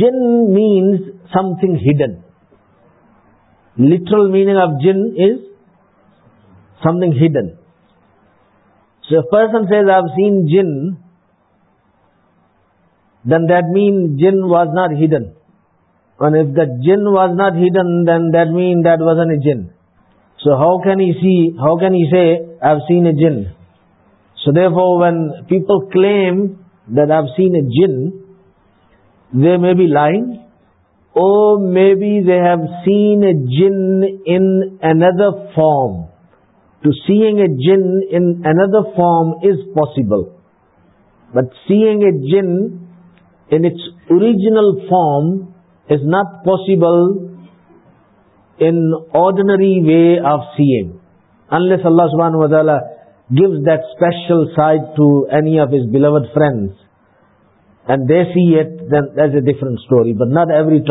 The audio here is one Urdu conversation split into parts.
Jinn means something hidden. Literal meaning of jinn is something hidden. So if a person says, I have seen jinn, then that means jinn was not hidden. And if the jinn was not hidden, then that means that wasn't a jinn. So how can he say, I have seen a jinn? So therefore when people claim that I have seen a jinn, they may be lying, or maybe they have seen a jinn in another form. To seeing a jinn in another form is possible. But seeing a jinn in its original form is not possible in ordinary way of seeing. Unless Allah subhanahu wa ta'ala gives that special sight to any of His beloved friends. And they set a different not Everett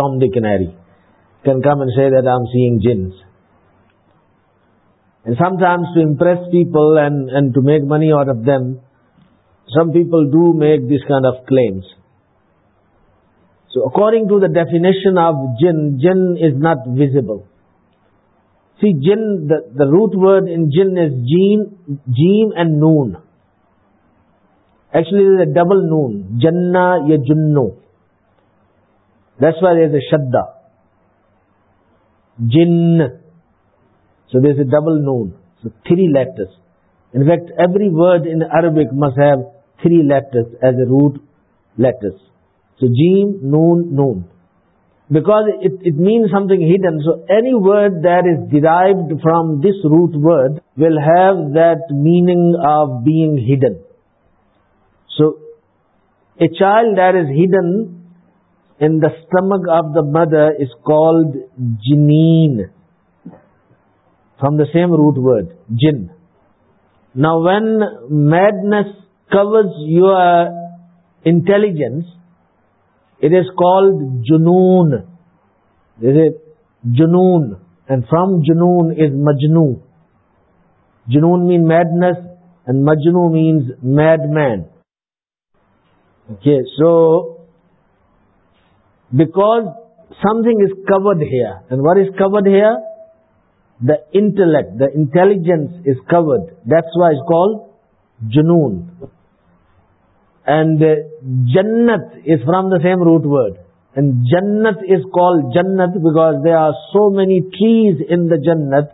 جنپرس people many اور definition of jinn jinn is not visible see jinn root word and noon actually is a double noon جنا یا جنو دس جنوز اے شدا jinn so this a double noon so three letters in fact every word in انبک must have three letters as a root letters so let's noon noon because it means something hidden so any word that is derived from this root word will have that meaning of being hidden so a child there is hidden in the stomach of the mother is called جنین from the same root word جن نا when madness covers your intelligence it is called جنون جنون اینڈ فرام جنون از مجنو جنون مین میڈنس اینڈ مجنو means mad man so back some تھوڑا white is covered here the intellect the intelligence is covered دال جنون اینڈ جنت is from the same root word and جنت از کو there are so many trees in the جنت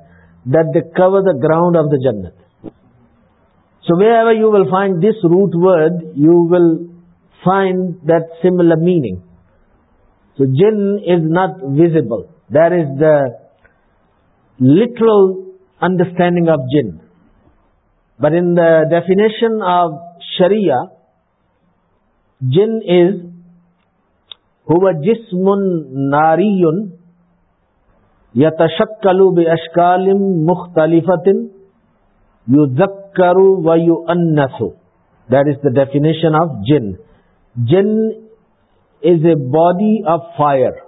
the cover the ground of the جنت so if you will find this root word you will find something so جن is not visible there is the understanding of جن but in definition of Shreya جن از جسم ناری اشکال ڈیفنیشن آف جن Jinn is a body of fire.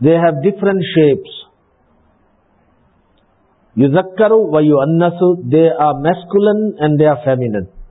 They have different shapes. Yuzakkaru wa yuannasu, they are masculine and they are feminine.